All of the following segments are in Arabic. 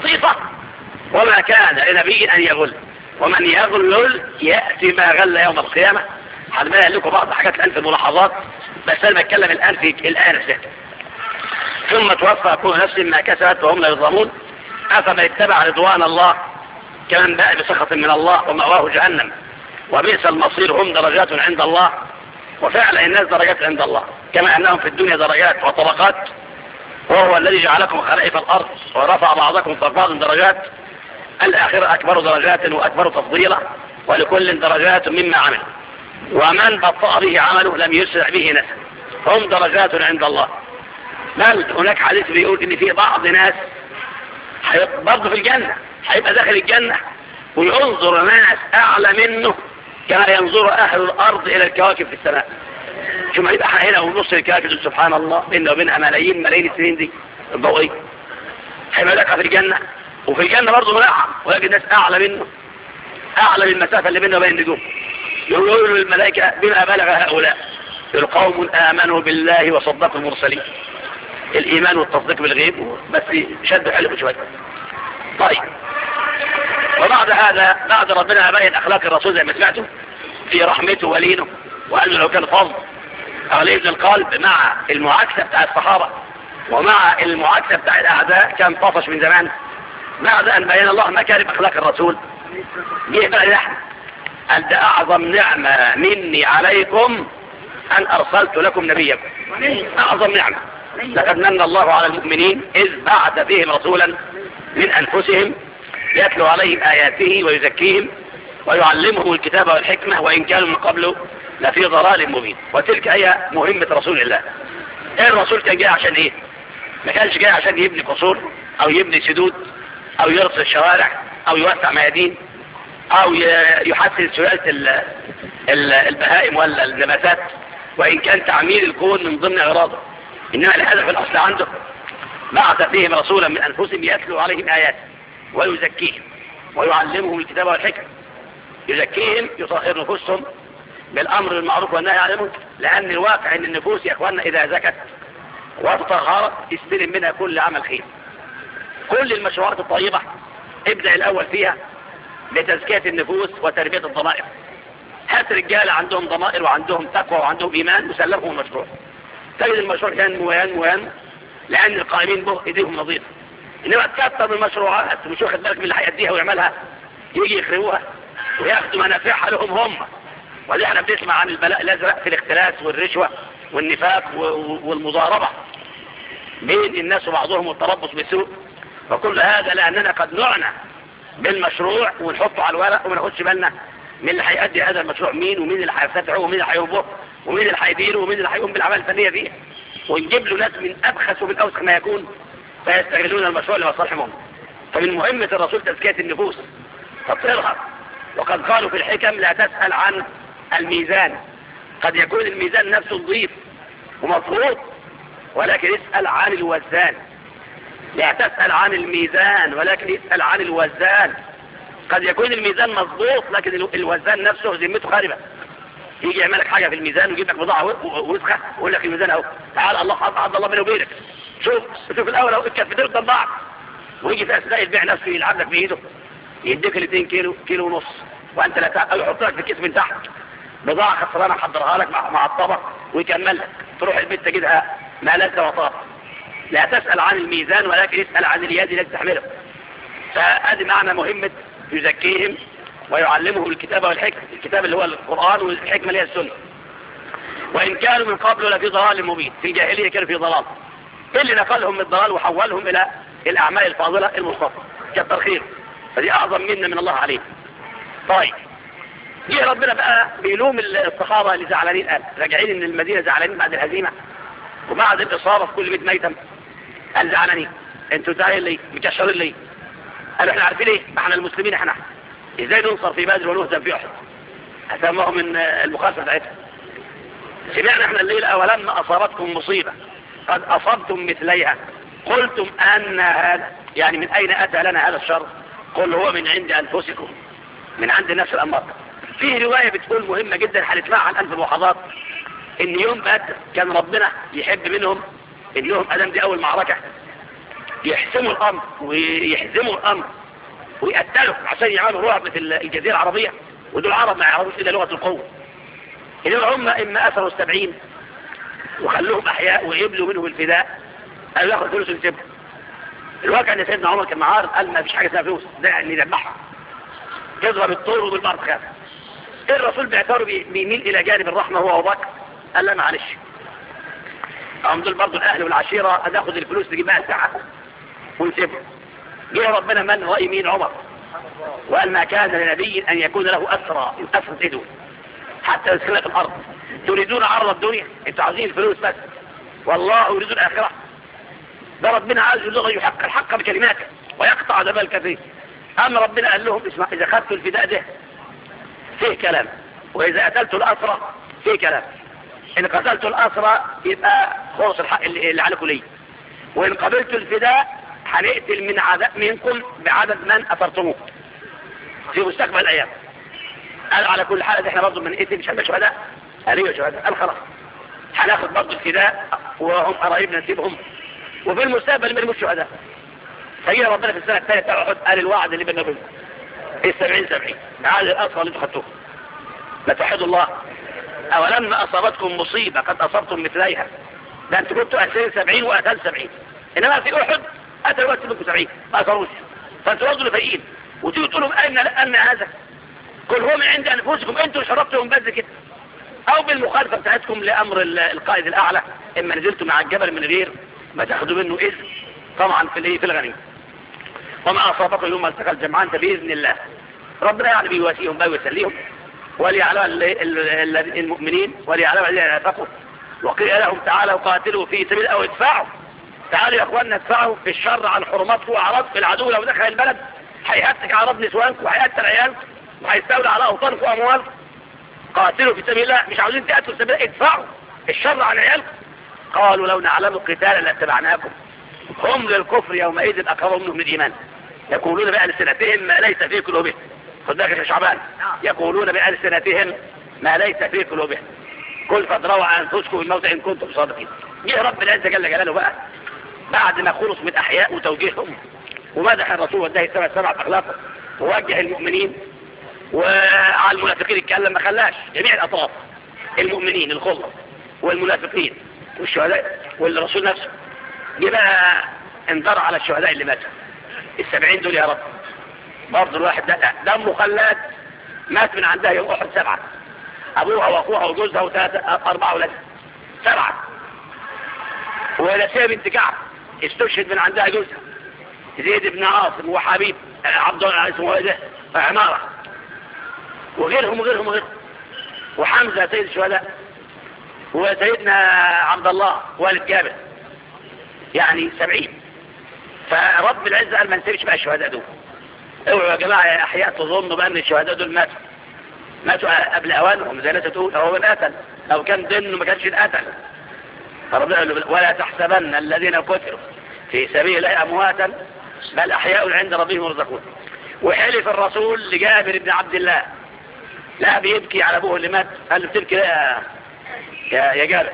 حقيقة وما كان لنبي أن يغل. ومن يغلل يأتي ما غل يوم القيامة. حد ما لكم بعض حاجات الآن في الملاحظات بس أنا بتكلم الآن في الآن في ثم توفى كل نفس ما كسبت وهم لا يظلمون. أفمن اتبع رضوان الله كمن باء بسخط من الله ومأواه جهنم. وبئس المصير هم درجات عند الله. وفعلا الناس درجات عند الله. كما أنهم في الدنيا درجات وطبقات. وهو الذي جعلكم خلائف الأرض ورفع بعضكم فوق بعض درجات. الآخرة أكبر درجات وأكبر تفضيلا ولكل درجات مما عمل. ومن بطأ به عمله لم يسرع به نسل هم درجات عند الله. بل هناك حديث بيقول إن في بعض ناس برضه في الجنة هيبقى داخل الجنة وينظر ناس أعلى منه كما ينظر أهل الأرض إلى الكواكب في السماء. جمعيه حقنا ونص الكافر سبحان الله بيننا وبينها ملايين ملايين السنين دي. الضوئيه هيبقى في الجنة وفي الجنة برضه ملاحق ولكن الناس أعلى منه. أعلى من المسافة اللي بيننا وبين النجوم يقولوا الملائكة بما بلغ هؤلاء؟ القوم آمنوا بالله وصدقوا المرسلين. الإيمان والتصديق بالغيب بس شد حلقه شوية. طيب. وبعد هذا بعد ربنا بين أخلاق الرسول زي ما سمعتم في رحمته ولينه. وقال له لو كان فضل إبن القلب مع المعاكسة بتاع الصحابة ومع المعاكسة بتاع الأعداء كان طفش من زمان. بعد أن بين الله مكارم أخلاق الرسول؟ جه بقى لحن ده أعظم نعمة مني عليكم أن أرسلت لكم نبيكم. أعظم نعمة. لقد من الله على المؤمنين إذ بعث بهم رسولا من أنفسهم يتلو عليهم آياته ويزكيهم ويعلمهم الكتاب والحكمة وإن كانوا من قبله لفي ضلال مبين. وتلك هي مهمة رسول الله. إيه الرسول كان جاي عشان إيه؟ ما كانش جاي عشان يبني قصور أو يبني سدود أو يرص الشوارع أو يوسع ميادين أو يحسن سلالة البهائم ولا النباتات وإن كان تعمير الكون من ضمن اغراضه إنما الهدف الأصل عنده بعث فيهم رسولا من أنفسهم يتلو عليهم آياته ويزكيهم ويعلمهم الكتاب والحكم يزكيهم يطهر نفوسهم بالأمر المعروف والنهي عنه لأن الواقع أن النفوس يا أخواننا إذا زكت واستغارت استلم منها كل عمل خير كل المشروعات الطيبة ابدأ الأول فيها بتزكية النفوس وتربية الضمائر. هات رجال عندهم ضمائر وعندهم تقوى وعندهم إيمان وسلمهم المشروع. تجد المشروع ينمو وينمو وينمو لأن القائمين به إيديهم نظيفة إنما تكتر المشروعات مش واخد بالك من اللي هيأديها ويعملها يجي يخربوها وياخدوا منافعها لهم هم. وبدأنا بنسمع عن البلاء الأزرق في الاختلاس والرشوة والنفاق والمضاربة. بين الناس وبعضهم والتربص بالسوء. وكل هذا لأننا قد نعنى بالمشروع ونحطه على الورق وما ناخدش بالنا مين اللي هيأدي هذا المشروع. مين ومين اللي هيفتحه ومين اللي هيربطه ومين اللي هيديره ومين اللي هيقوم بالعمل الفنية فيه. ونجيب له ناس من أبخس ومن أوسخ ما يكون فيستغلون المشروع لمصالحهم فمن مهمة الرسول تزكية النفوس تطهيرها. وقد قالوا في الحكم لا تسأل عن الميزان. قد يكون الميزان نفسه نظيف ومفروض ولكن اسأل عن الوزان. لا تسأل عن الميزان ولكن اسأل عن الوزان. قد يكون الميزان مضبوط لكن الوزان نفسه ذمته خاربة. يجي يعمل لك حاجة في الميزان ويجيب لك بضاعة وسخة ويقول لك الميزان أهو. تعال الله عبد الله بيني وبينك. شوف شوف الأول أهو الكفتين قدام ضباع ويجي في أثناء البيع نفسه يلعب لك بإيده. يديك الاثنين كيلو كيلو ونص. وأنت لا أو يحط لك في الكيس من تحت. بضاعه خسرانه حضرها لك مع الطبق ويكمل ويكملها تروح البيت تجدها ما لك وطاب لا تسأل عن الميزان ولكن اسأل عن اليد التي تحمله. فهذا معنى مهمة يزكيهم ويعلمهم الكتابة والحكمة الكتاب اللي هو القرآن والحكمة اللي هي السنة. وإن كانوا من قبل لفي ضلال مبين. في الجاهلية كانوا في ضلال. إيه اللي نقلهم من الضلال وحولهم إلى الأعمال الفاضلة المصطفى كالترخير فدي أعظم منا من الله عليه طيب. جه ربنا بقى بيلوم الصحابة اللي زعلانين قال راجعين من المدينة زعلانين بعد الهزيمة وبعد الإصابة في كل بيت ميتم قال زعلانين أنتوا زعلانين ليه؟ متشارين ليه؟ قالوا إحنا عارفين إيه؟ ما إحنا المسلمين إحنا إزاي ننصر في بدر ونهزم في أحد؟ هسموه من آه، المخاصة بتاعتها سمعنا إحنا الليلة ولما أصابتكم مصيبة قد أصبتم مثليها قلتم أن هذا يعني من أين أتى لنا هذا الشر؟ قل هو من عند أنفسكم من عند الناس الامر في رواية بتقول مهمة جدا هنسمعها عن ألف الوحظات إن يوم قد كان ربنا يحب منهم إنهم أدم دي أول معركة. يحسموا الأمر ويحزموا الأمر ويقتلوا عشان يعملوا رعب في الجزيرة العربية. ودول عرب ما يعرفوش إلا لغة القوة. إن هم إما أسروا السبعين وخلوهم أحياء ويبلوا منهم الفداء. قالوا ياخد فلوس ونسيبهم الواقع إن سيدنا عمر كان معارض قال ما فيش حاجة اسمها فلوس ده يعني نذبحها تضرب بالطور وبالبعض خافت. الرسول بيعتبر بيميل إلى جانب الرحمة هو وبك قال لا معلش. قام دول برضه الأهل والعشيرة هتاخد الفلوس تجيبها الساعة ونسيبه جه ربنا من هو مين عمر. وقال ما كان لنبي أن يكون له أسرى أسرى إيده حتى يسكنك الأرض. تريدون عرض الدنيا؟ أنتوا عايزين الفلوس بس. والله يريد الآخرة. ده ربنا عز اللغة يحق الحق بكلماته ويقطع دبال كثير أما ربنا قال لهم اسمع إذا خدتوا الفداء ده فيه كلام. وإذا قتلت الأسرة فيه كلام. إن قتلت الأسرة يبقى خلص الحق اللي عليكم ليه. وإن قبلت الفداء هنقتل من عدد منكم بعدد من أثرتموه في مستقبل الأيام. قال على كل حال إحنا برضه بنقتل مش هنبقى شهداء. أيوه شهداء؟ قال خلاص. هناخد برضه الفداء وهم قرايبنا نسيبهم. وفي المستقبل ما المشهداء شهداء. ربنا في السنة الثانية تعود قال الوعد اللي بالنبي في السبعين سبعين تعال الأطفال ما نتحد الله. أولما أصابتكم مصيبة قد أصبتم مثليها. ده أنت كنتوا أسرين سبعين وأثال سبعين. إنما في أحد أتى الوقت منكم سبعين. ما أصروش فأنتوا برضه لفايقين وتيجوا تقولوا أين لأن هذا كل هم عند أنفسكم. أنتوا شربتهم بس كده أو بالمخالفة بتاعتكم لأمر القائد الأعلى. إما نزلتوا مع الجبل من غير ما تاخدوا منه إذن. طبعا في الإيه في وما أصابكم يوم التقى الجمعان فبإذن الله. ربنا يعلم يواسيهم بقى ويسليهم وليعلم المؤمنين وليعلم الذين نافقوا وقيل لهم تعالوا قاتلوا في سبيل أو ادفعوا. تعالوا يا أخواننا ادفعوا في الشر عن حرماتكم في العدو لو دخل البلد. هيهتك عرض نسوانكم وهيقتل عيالكم وهيستولى على أوطانكم وأموالكم. قاتلوا في سبيل الله مش عاوزين تقتلوا في سبيل الله ادفعوا الشر عن عيالكم. قالوا لو نعلم القتال لاتبعناكم. هم للكفر يومئذ أقربهم منهم للإيمان يقولون بألسنتهم ما ليس في قلوبهم. خد بالك يا شعبان. نعم. يقولون بألسنتهم ما ليس في قلوبهم. كل فضروا عن أنفسكم الموت إن كنتم صادقين. جه رب العزة جل جلاله بقى. بعد ما خلص من أحياء وتوجيههم ومدح الرسول والده سبع سبع أخلاقه ووجه المؤمنين وعلى المنافقين اتكلم ما خلاش. جميع الأطراف. المؤمنين الخلص والمنافقين والشهداء والرسول نفسه. جه بقى انذر على الشهداء اللي ماتوا. السبعين دول يا رب. برضه الواحد ده دمه خلاد مات من عندها يوم أحد سبعة. أبوها وأخوها وجوزها وثلاثة أربعة ولد سبعة. ولسيه بنت كعب. استشهد من عندها جوزها. زيد بن عاصم وحبيب آه، عبد الله اسمه إيه ده؟ عمارة. وغيرهم وغيرهم وغيرهم. وحمزة سيد الشهداء وسيدنا عبد الله والد جابر. يعني سبعين. فرب العزة قال ما نسيبش بقى الشهداء دول. اوعوا يا جماعة يا أحياء تظنوا بقى أن الشهداء دول ماتوا. ماتوا قبل أوانهم زي ناسة تقول هو القتل لو كان ضمنه ما كانش القتل فربنا قال له ولا تحسبن الذين كفروا في سبيل الله أمواتا بل أحياء عند ربهم يرزقون. وحلف الرسول لجابر بن عبد الله. لا بيبكي على أبوه اللي مات. قال له بتبكي يا يا جابر.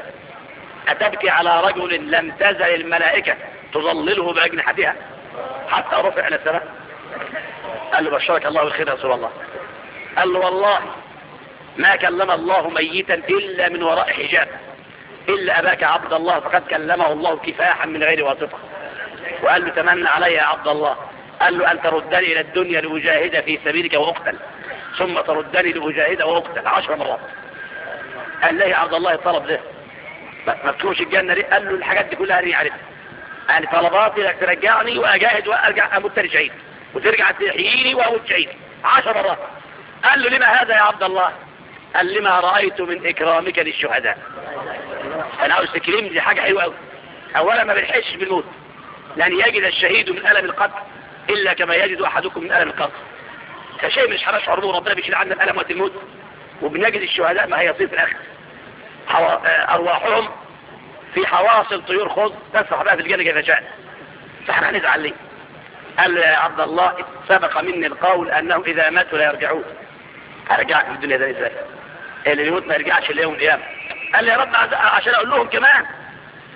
أتبكي على رجل لم تزل الملائكة. تظلله بأجنحتها حتى رفعنا السماء قال له بشرك الله بالخير يا رسول الله. قال له والله ما كلم الله ميتا إلا من وراء حجاب. إلا أباك عبد الله فقد كلمه الله كفاحا من غير واسطة. وقال له تمنى علي يا عبد الله. قال له أن تردني إلى الدنيا لأجاهد في سبيلك وأقتل. ثم تردني لأجاهد وأقتل عشر مرات. قال له يا عبد الله طلب ده. ما تكونش الجنة ليه قال له الحاجات دي كلها أنا عارفها. يعني طلباتي انك ترجعني وأجاهد وأرجع أموت ترجعين وترجع تحييني وأموت شعيني عشر مرات. قال له لما هذا يا عبد الله؟ قال لما رأيت من إكرامك للشهداء. أنا عاوز تكريم دي حاجة حلوة قوي أولا ما بنحسش بالموت لأن يجد الشهيد من ألم القتل إلا كما يجد أحدكم من ألم القتل فشيء مش هنشعر به ربنا بيشيل عنا الألم وقت الموت وبنجد الشهداء ما هي صيف الأخر. آه، أرواحهم في حواصل طيور خضر تسرح بقى في الجنة كيف شاء. فاحنا هنزعل ليه قال يا عبد الله سبق مني القول أنه إذا ماتوا لا يرجعون. ارجعك في الدنيا ده إزاي؟ اللي يموت ما يرجعش اللي يوم القيامة. قال لي يا رب عشان أقول لهم كمان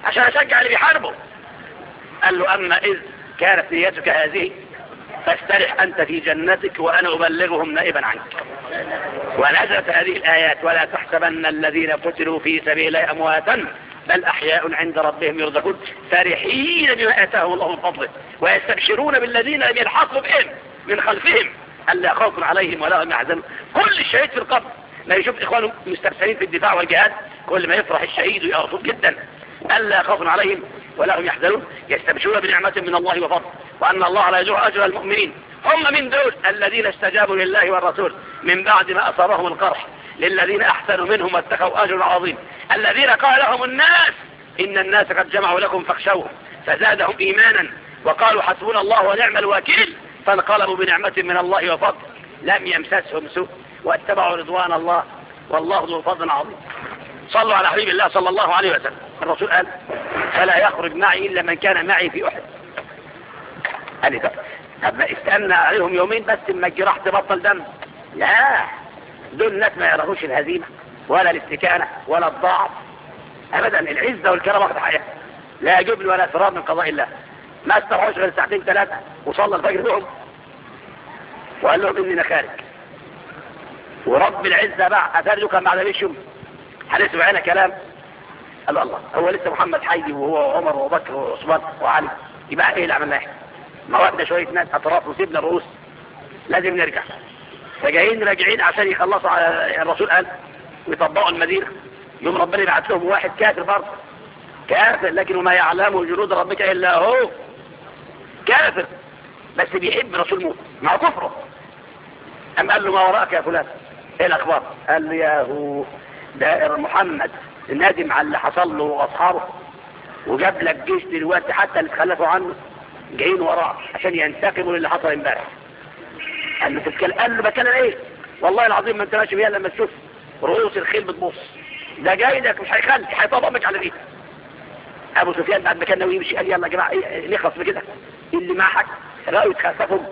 عشان أشجع اللي بيحاربوا. قال له أما إذ كانت نيتك هذه فاسترح أنت في جنتك وأنا أبلغهم نائبا عنك. ونزلت هذه الآيات ولا تحسبن الذين قتلوا في سبيل أمواتا. بل أحياء عند ربهم يرزقون فرحين بما آتاهم الله من فضله ويستبشرون بالذين لم يلحقوا بهم من خلفهم ألا خوف عليهم ولا هم يحزنون. كل الشهيد في القبر. ما يشوف إخوانه مستبسلين في الدفاع والجهاد. كل ما يفرح الشهيد ويغفر جدا. ألا خوف عليهم ولا هم يحزنون. يستبشرون بنعمة من الله وفضل. وأن الله لا يجوع أجر المؤمنين. هم من دول الذين استجابوا لله والرسول من بعد ما أصابهم القرح. للذين أحسنوا منهم واتقوا أجر عظيم. الذين قال لهم الناس إن الناس قد جمعوا لكم فاخشوهم فزادهم إيمانا وقالوا حسبنا الله ونعم الوكيل فانقلبوا بنعمة من الله وفضل. لم يمسسهم سوء واتبعوا رضوان الله والله ذو فضل عظيم. صلوا على حبيب الله صلى الله عليه وسلم. الرسول قال فلا يخرج معي إلا من كان معي في أحد. قال لي طب استنى عليهم يومين بس ما الجراح تبطل دم. لا. دول الناس ما يرهوش الهزيمة ولا الاستكانة ولا الضعف. أبدا العزة والكرم واخد حياة لا جبن ولا سراب من قضاء الله. ما استرعوش غير ساعتين ثلاثة وصلى الفجر بهم. وقال لهم إني خارج ورب العزة بقى أثار كان بعد بيشهم هنسمع معنا كلام. قال الله هو لسه محمد حي وهو وعمر وبكر وعثمان وعلي. يبقى إيه اللي عملناه؟ إحنا ما وقتنا شوية ناس اطراف وسيبنا الرؤوس. لازم نرجع. فجايين راجعين. عشان يخلصوا على الرسول قال ويطبقوا المدينة. يوم ربنا يبعث لهم واحد كافر برضه. كافر لكن وما يعلمه جنود ربك إلا هو كافر. بس بيحب رسول موسى. مع كفره. أم قال له ما وراءك يا فلان؟ إيه الأخبار؟ قال له يا هو دائر محمد نادم على اللي حصل له وأصحابه. وجاب لك جيش دلوقتي حتى اللي تخلفوا عنه. جايين وراه عشان ينتقموا للي حصل امبارح. قال بتتكلم قال بتكلم إيه؟ والله العظيم ما أنت ماشي بيها لما تشوف رؤوس الخيل بتبص ده جاي لك مش هيخلي هيطبقك على ريتك أبو سفيان بعد ما كان ناوي يمشي قال يلا يا جماعة إيه- إيه، نخلص بكده اللي معاك رايوا تخسفهم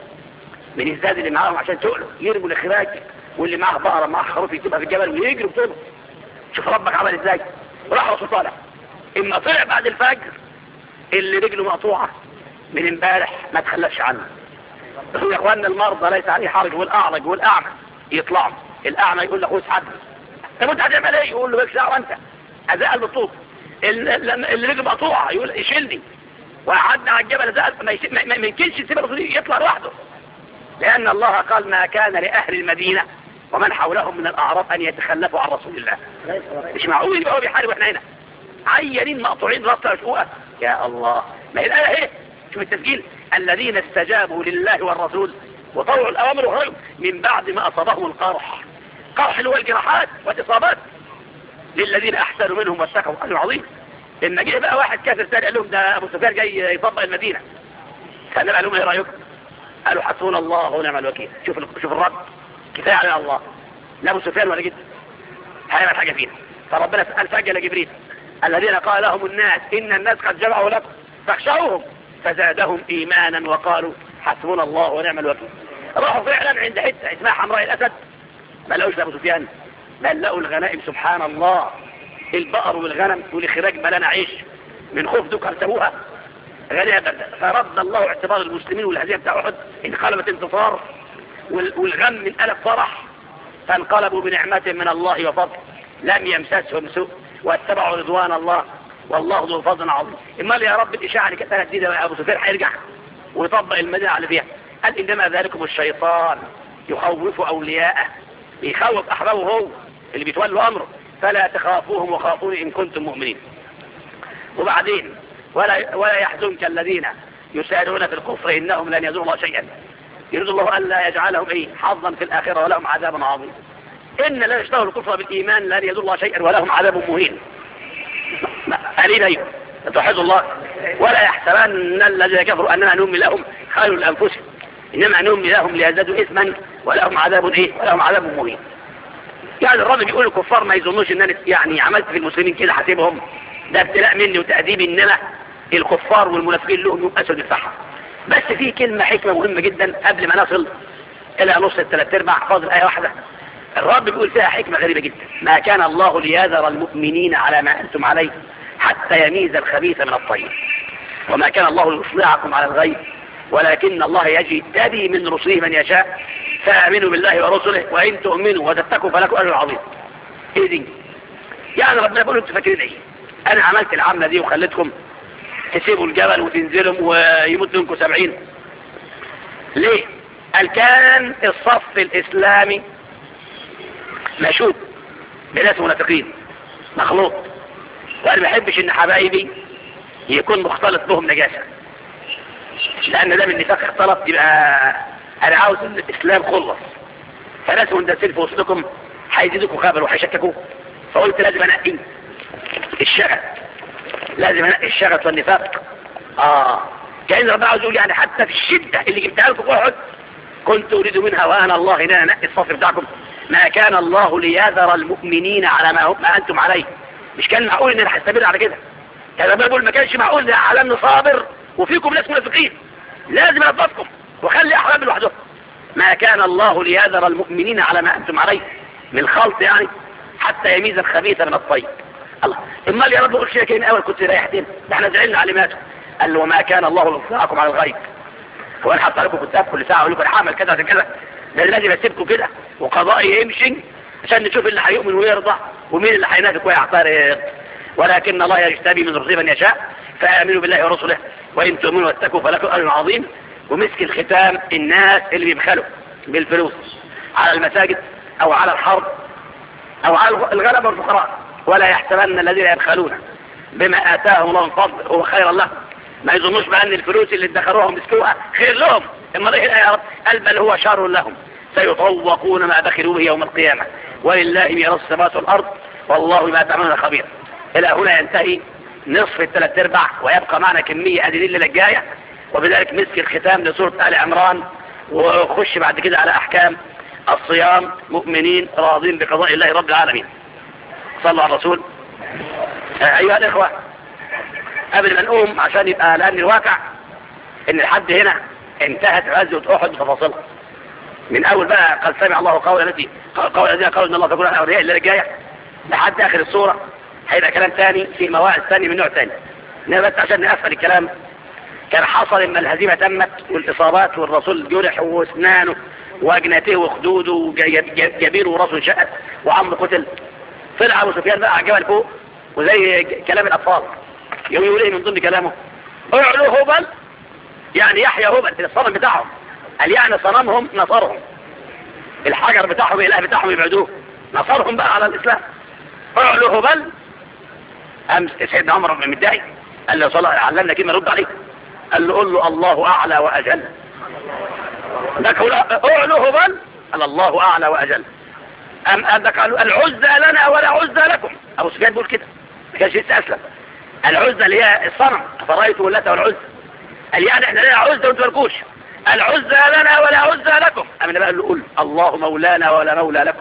من الزاد اللي معاهم عشان تقلوا يرموا الاخراج واللي معاه بقرة معاه خروف يجيبها في الجبل ويجري بطوله شوف ربك عمل إزاي. راح رسول طالع. إما طلع بعد الفجر اللي رجله مقطوعة من امبارح ما تخلفش عنه. يا اخوانا المرضى ليس عليه حرج والاعرج والاعمى يطلعوا الأعمى. يقول له خش حد أنت مش هتعمل إيه؟ يقول له مالكش دعوه انت ازاء البطوط اللي رجله مقطوعه يقول يشيلني وقعدنا على الجبل ازق ما يمكنش يسيب الرسول يطلع لوحده. لأن الله قال ما كان لأهل المدينة ومن حولهم من الأعراب أن يتخلفوا عن رسول الله. مش معقول يبقى بيحاربوا بيحارب إحنا هنا. عيانين مقطوعين راسنا مشقوقه يا الله. ما هي الآية اهي شوف التسجيل. الذين استجابوا لله والرسول وطوعوا الأوامر والرجل من بعد ما أصابهم القرح. قرح اللي هو الجراحات والإصابات للذين أحسنوا منهم واشتكوا أجر عظيم. إن جه بقى واحد كافر تاني قال لهم ده أبو سفيان جاي يطبق المدينة. كان قال لهم إيه رأيكم؟ قالوا حسون الله ونعم الوكيل. شوف شوف الرد. كفاية على الله. لا أبو سفيان ولا جد. هيعمل حاجة فينا. فربنا سأل فجأة لجبريل الذين قال لهم الناس إن الناس قد جمعوا لكم فاخشوهم. فزادهم إيمانا وقالوا حسبنا الله ونعم الوكيل. راحوا فعلا عند حتة اسمها حمراء الأسد. ما لقوش أبو سفيان؟ ما لقوا الغنائم؟ سبحان الله. البقر والغنم والإخراج بلان عيش من خوف دكر سبوها غنية فرد الله اعتبار المسلمين والهزيمة بتاع أحد. انقلبت انتصار. والغم من ألف فرح. فانقلبوا بنعمة من الله وفضل. لم يمسسهم سوء. واتبعوا رضوان الله. والله ذو فضل عظيم. امال يا رب الاشاعه اللي كانت هتزيد أبو سفيان هيرجع ويطبق المدينة على فيها. قال إنما ذلكم الشيطان يخوف أولياءه بيخوف أحبابه هو اللي بيتولوا أمره. فلا تخافوهم وخافوني إن كنتم مؤمنين. وبعدين ولا ولا يحزنك الذين يسارعون في الكفر إنهم لن يزوروا الله شيئا. يريد الله الا يجعلهم إيه حظا في الآخرة ولهم عذاب عظيم. إن لا يشتهوا الكفر بالإيمان لن يزور الله شيئا ولهم عذاب مهين. أليم أيوه. تحيط الله. ولا يحسبن الذين كفروا أننا نملي لهم خير لأنفسهم. إنما نملي لهم ليزدادوا إثما ولهم عذاب إيه؟ ولهم عذاب مهين. يعني الرب بيقول الكفار ما يظنوش إن أنا يعني عملت في المسلمين كده حسيبهم ده ابتلاء مني وتأديب إنما الكفار والمنافقين لهم يوم أسود الصحة بس في كلمة حكمة مهمة جدا قبل ما نصل إلى نص الثلاث أرباع. فاضل آية واحدة. الرب بيقول فيها حكمة غريبة جدا ما كان الله ليذر المؤمنين على ما أنتم عليه حتى يميز الخبيث من الطيب وما كان الله ليطلعكم على الغيب ولكن الله يجتبي من رسله من يشاء فآمنوا بالله ورسله وإن تؤمنوا وتتكوا فلكم أجل عظيم إيه دي؟ يعني ربنا بيقول أنت فاكرين إيه؟ أنا عملت العملة دي وخليتكم تسيبوا الجبل وتنزلهم ويموت منكم سبعين ليه؟ قال كان الصف الإسلامي مشوب بناس منافقين مخلوط. وأنا ما احبش إن حبايبي يكون مختلط بهم نجاسة. لأن ده من نفاق اختلط يبقى أنا عاوز إن الإسلام خلص. فناس مندسين في وسطكم هيزيدكم خبر وهيشككوا فقلت لازم أنقي الشغف. لازم أنقي الشغف والنفاق. آه. كأن ربنا عاوز يقول يعني حتى في الشدة اللي جبتها لكم أحد كنت أريد منها وأنا الله ان أنا أنقي الصفر بتاعكم. ما كان الله ليذر المؤمنين على ما, ما أنتم عليه. مش كان معقول إن أنا هستمر على كده. كان بقول ما كانش معقول على أن صابر وفيكم ناس منافقين. لازم أضبطكم وخلي أحرام لوحدهم ما كان الله ليذر المؤمنين على ما أنتم عليه. من الخلط يعني حتى يميز الخبيث من الطيب. الله. امال يا رب قلت شيء كان أول كنت ريحتين. ده إحنا زعلنا علماته ماتوا قال له وما كان الله ليطلعكم على الغيب. وأنا حاطط عليكم كتاب كل ساعة أقول لكم أنا كذا كذا. ده اللي بسيبكم كده. وقضائي يمشي عشان نشوف اللي هيؤمن ويرضى ومين اللي هينافق ويعترض ولكن الله يجتبي من رصيبا من يشاء فآمنوا بالله ورسله. وإن تؤمنوا واتقوا فلكم أجر عظيم. ومسك الختام الناس اللي بيبخلوا بالفلوس على المساجد أو على الحرب أو على الغلبة والفقراء. ولا يحسبن الذين يبخلون بما آتاهم الله من فضل هو خير الله ما يظنوش بقى أن الفلوس اللي ادخروها ومسكوها خير لهم. لما رب قال بل هو شر لهم سيطوقون ما بخلوا به يوم القيامة. ولله ميراث السماوات والأرض والله ما تعملون خبير. إلى هنا ينتهي نصف الثلاث أرباع ويبقى معنا كمية قليلة الليلة الجاية وبذلك مسك الختام لسورة آل عمران وخش بعد كده على أحكام الصيام مؤمنين راضين بقضاء الله رب العالمين. صلى على الرسول. أيها الإخوة قبل ما نقوم عشان يبقى لأن الواقع إن الحد هنا انتهت غزوة أحد بتفاصيلها من أول بقى قد سمع الله قول التي قول الذين قالوا إن الله تكون أهل أولياء إلا الجاية لحد آخر الصورة هيبقى كلام ثاني في مواعظ ثانية من نوع ثاني إنما بس عشان نقفل الكلام. كان حصل إن الهزيمة تمت والإصابات والرسول جرح وأسنانه وأجنته وخدوده وجبيره ورأسه انشقت وعمرو قتل. طلع أبو سفيان بقى على الجبل فوق وزي كلام الأطفال. يوم يقول إيه من ضمن كلامه؟ اعلوا هبل يعني يحيى هو الصنم بتاعهم. قال يعني صنمهم نصرهم. الحجر بتاعهم الإله بتاعهم يبعدوه. نصرهم بقى على الإسلام. فرعوا بل. أمس سيدنا عمر بن مدعي قال له صلى علمنا كلمة رد عليه قال له قول له الله أعلى وأجل. ذكروا اعلوا بل. قال الله أعلى وأجل. أم قال له العزى لنا ولا عزى لكم. أبو سفيان بيقول كده ما كانش يستسلم العزى اللي هي الصنم أفرأيتم ولاته والعزى؟ قال يعني إحنا لنا عزة وانتوا مالكوش العزة لنا ولا عزة لكم. قام النبي قال له قول الله مولانا ولا مولى لكم.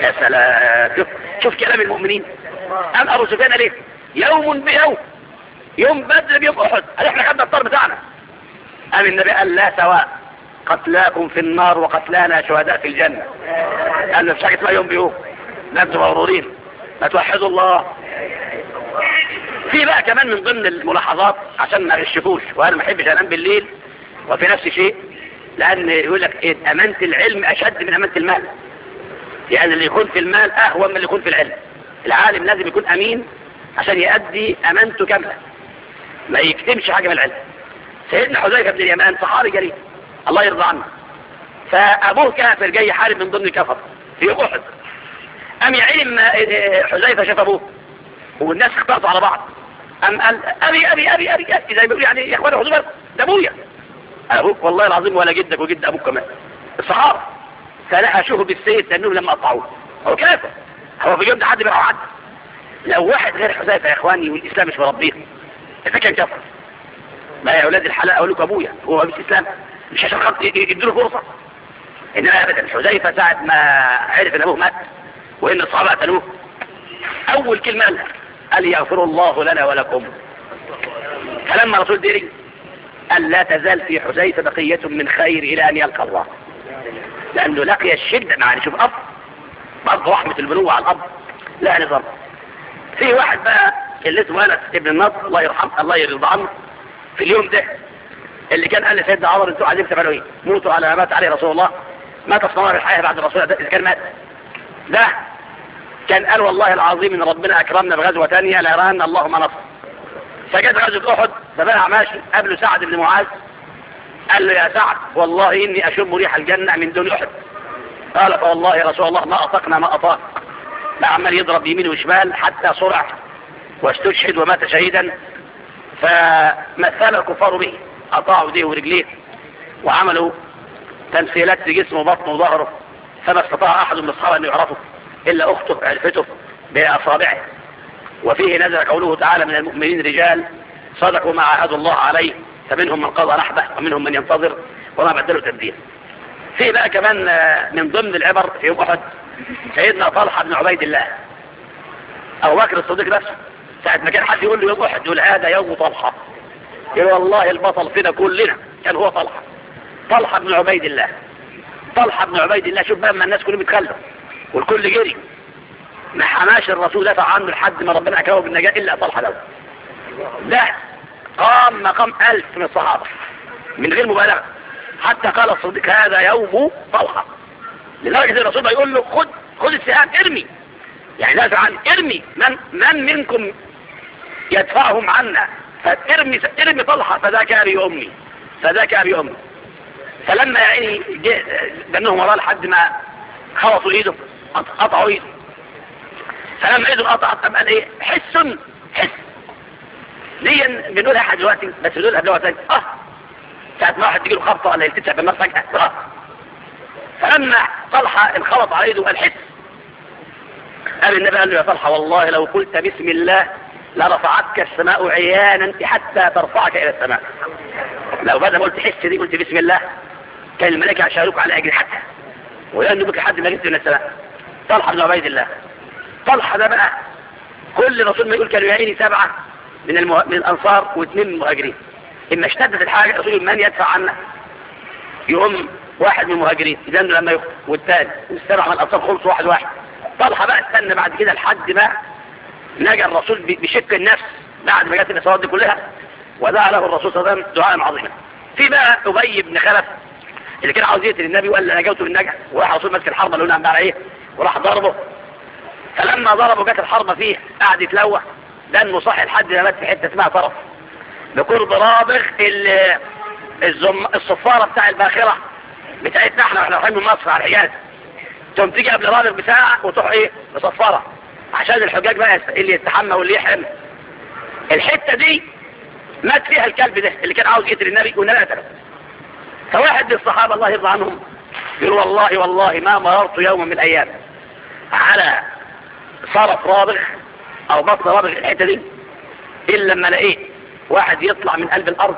يا سلام. شوف, شوف كلام المؤمنين. قال أبو سفيان قال إيه؟ يوم بيوم. يوم بدر بيوم أحد. قال إحنا خدنا الطر بتاعنا. قام النبي قال لا سواء. قتلاكم في النار وقتلانا شهداء في الجنة. قال له مش حاجة يوم بيوم. لا أنتوا مغرورين. لا توحدوا الله. في بقى كمان من ضمن الملاحظات عشان ما اغشكوش وأنا ما احبش أنام بالليل وفي نفس الشيء لأن يقول لك إيه أمانة العلم أشد من أمانة المال. يعني اللي يكون في المال أهون من اللي يكون في العلم. العالم لازم يكون أمين عشان يؤدي أمانته كاملة. ما يكتمش حاجة من العلم. سيدنا حذيفة بن اليمان صحابي جليل. الله يرضى عنه. فأبوه كافر جاي يحارب من ضمن الكفر في أحد. أم علم إيه، إيه، حذيفة شاف أبوه؟ والناس اختلطوا على بعض. أم قال أبي أبي أبي أبي أبي. زي ما بيقول يعني يا إخواني خذوا بالكم. ده أبويا. أبوك والله العظيم ولا جدك وجد أبوك كمان. الصحابة فنحشوه بالسيد لأنهم لما أطعوه هو كافر. هو في اليوم ده حد بقى حد. لو واحد غير حذيفة يا إخواني والإسلام مش مربيه إذا كان كفر ما يا أولاد الحلال أقول لك أبويا. هو مش إسلام. مش عشان خط يدوا فرصة. إنما أبدا حذيفة ساعة ما عرف إن أبوه مات وإن الصحابة قتلوه. أول كلمة قالها. قال يغفر الله لنا ولكم. فلما رسول ديري قال لا تزال في حزيفة بقية من خير إلى أن يلقى الله. لأنه لقي الشدة معاني شوف أب برضه رحمة البنوة على الأب. لا نظام في واحد بقى كلته ولد ابن النضر الله يرحمه الله يرضى عنه. في اليوم ده اللي كان قال لسيدنا عمر أنتوا عايزين تعملوا إيه؟ موتوا على ما مات عليه رسول الله. مات في الحياة بعد الرسول إذا كان مات. ده كان قال والله العظيم إن ربنا أكرمنا بغزوة ثانية ليراهن اللهم نصر. فجت غزوة أحد فبقى ماشي قابله سعد بن معاذ. قال له يا سعد والله إني اشم ريح الجنة من دون أحد. قال فوالله يا رسول الله ما أطقنا ما أطاق. عمال يضرب يمين وشمال حتى صرع واستشهد ومات شهيدا. فمثل الكفار به أطاعوا إيديه ورجليه وعملوا تمثيلات لجسمه وبطنه وظهره. فما استطاع أحد من أصحابه أن يعرفه. إلا أخطف ألفته بأصابعه وفيه نزل قوله تعالى من المؤمنين رجال صدقوا ما عاهدوا الله عليه فمنهم من قضى نحبه ومنهم من ينتظر وما بدلوا تبديل في بقى كمان آه، من ضمن العبر في يوم أحد سيدنا طلحة بن عبيد الله. أبو بكر الصديق نفسه ساعة ما كان حد يقول له يوم أحد يقول هذا يوم طلحة. يقول والله البطل فينا كلنا كان هو طلحة. طلحة بن عبيد الله. طلحة بن عبيد الله شوف بقى ما الناس كلهم يتخلوا والكل جري ما حماش الرسول دفع عنه لحد ما ربنا أكرمه بالنجاة إلا طلحة له. لا قام مقام ألف من الصحابة من غير مبالغة. حتى قال الصديق هذا يوم طلحة. لدرجة الرسول بيقول له خد خد السهام ارمي. يعني دافع عن ارمي. من, من منكم يدفعهم عنا؟ فارمي ارمي طلحة. فذاك أبي أمي فذاك أبي أمي فلما يعني جه بأنهم وراه لحد ما خلصوا إيده. قطعوا ايده فلما ايده قطعت قال إيه حس حس. دي بنقولها دلوقتي بس بنقولها بلغه ثانية آه. ساعة ما واحد تجي له خبطه ولا يلتسع بالنار فجاه آه. فلما طلحة انخبط على إيده قال حس. قال النبي قال له يا طلحة والله لو قلت بسم الله لرفعتك السماء عيانا حتى ترفعك إلى السماء. لو بدل ما قلت حس دي قلت بسم الله كان الملائكة عشاروك على أجل حتى. ولأنه بك حد ما جبت من السماء. طلحة بن عبيد الله. طلحة ده بقى كل رسول ما يقول كانوا يعيني سبعة من, المه... من الأنصار واثنين من المهاجرين. إما اشتدت الحاجة رسول من يدفع عنا يقوم واحد من المهاجرين. إذن لما يخطر والتالي والسبعة من الأنصار خلص واحد واحد. طلحة بقى استنى بعد كده لحد ما نجا الرسول بشق النفس بعد ما جت الإصابات دي كلها. ودعا له الرسول صلى الله عليه وسلم دعاء عظيما. في بقى أبي بن خلف اللي كان عاوز يقتل النبي وقال له أنا من بالنجع وراح رسول ماسك الحربة اللي قلنا عن عليه وراح ضربه. فلما ضربه جت الحربة فيه قعد يتلوح. ده صح لحد ما مات في حتة اسمها طرف. بقرب رابغ الصفارة بتاع الباخرة. بتاعتنا إحنا إحنا رايحين من مصر على الحجاز. تقوم تيجي قبل رابغ بساعة وتروح إيه؟ مصفره عشان الحجاج بقى اللي يتحمى واللي يحرم. الحتة دي مات فيها الكلب ده اللي كان عاوز يقتل النبي والنبي قتله فواحد من الصحابة الله يرضى عنهم. يقول والله والله ما مررت يوم من الأيام. على صرف رابغ أو بطن رابغ الحتة دي إلا لما لقيت واحد يطلع من قلب الأرض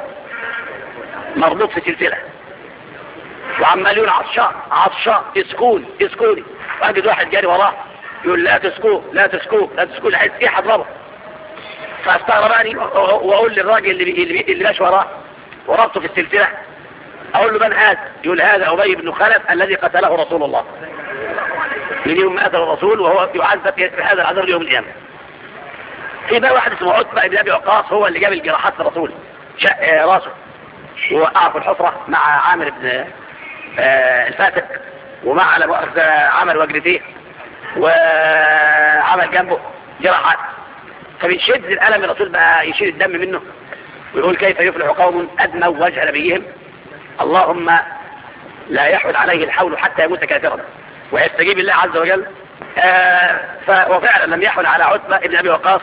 مربوط في سلسلة. وعمال يقول عطشان عطشان اسكون اسكوني. واجد واحد جاري وراه يقول لا تسكوه لا تسكوه لا تسكوه عايز إيه هضربه فاستغربني وأقول للراجل اللي اللي, اللي ماشي وراه وربطه في السلسلة. أقول له من هذا؟ يقول هذا أبي بن خلف الذي قتله رسول الله. من يوم ما الرسول وهو يعذب هذا العذاب يوم القيامة. في بقى واحد اسمه عتبة بن أبي وقاص هو اللي جاب الجراحات للرسول شق آه، راسه. ووقعه في الحفرة مع عامر بن آه، الفاتح ومع عمل وجرتيه وعمل جنبه. جراحات. فبيشد الألم الرسول بقى يشيل الدم منه ويقول كيف يفلح قوم أدنوا وجه نبيهم. اللهم لا يحول عليه الحول حتى يموت كافرا. ويستجيب الله عز وجل. آه، وفعلا لم يحول على عتبة ابن أبي وقاص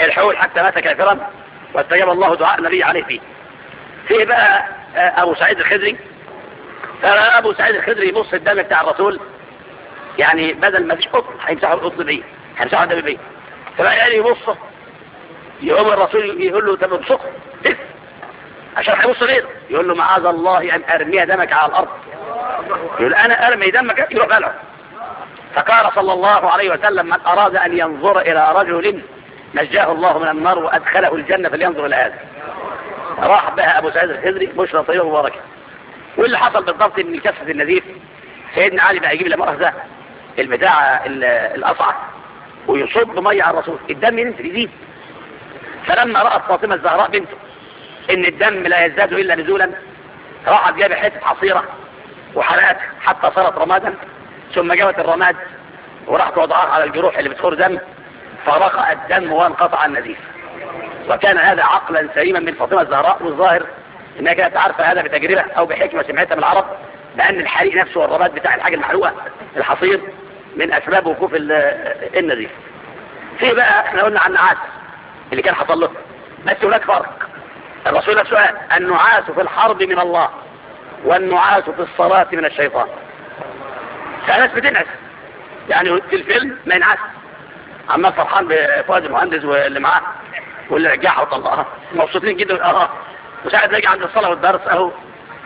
الحول حتى مات كافرا. واستجاب الله دعاء النبي عليه فيه. فيه بقى آه، أبو سعيد الخزري أبو سعيد الخزري يبص الدم بتاع الرسول. يعني بدل ما فيش قطن هيمسحه القطن بيه هيمسحه الدم بيه. فبقى يعني يبصه. يقوم الرسول يقول له طب امسكه. عشان هيبص ليه يقول له معاذ الله أن أرمي دمك على الأرض. يقول أنا أرمي دمك يروح بلعه. فقال صلى الله عليه وسلم من أراد أن ينظر إلى رجل نجاه الله من النار وأدخله الجنة فلينظر إلى هذا. راح بها أبو سعيد الخدري بشرى طيبة مباركة. واللي حصل بالضبط إن كسفه النذيف سيدنا علي بقى يجيب لمؤاخذه البتاع الاصعب ويصب مية على الرسول. الدم ينزل يزيد. فلما رأت فاطمة الزهراء بنته إن الدم لا يزداد إلا نزولا. راحت جاب حتة حصيره وحرقتها حتى صارت رمادا. ثم جابت الرماد وراحت وضعها على الجروح اللي بتخور دم فرقع الدم وانقطع النزيف. وكان هذا عقلا سليما من فاطمة الزهراء والظاهر إنها كانت عارفة هذا بتجربة أو بحكمة سمعتها من العرب بان الحريق نفسه والرماد بتاع الحاجة المحروقة الحصير من أسباب وقوف النزيف. في بقى إحنا قلنا عن عاد اللي كان حصل له. بس هناك فرق. الرسول سؤال النعاس في الحرب من الله والنعاس في الصلاة من الشيطان. فالناس بتنعس. يعني في الفيلم ما ينعس عمال فرحان بفؤاد المهندس واللي معاه واللي رجعها وطلقها مبسوطين جدا. آه. وساعد رجع عند الصلاة والدرس أهو.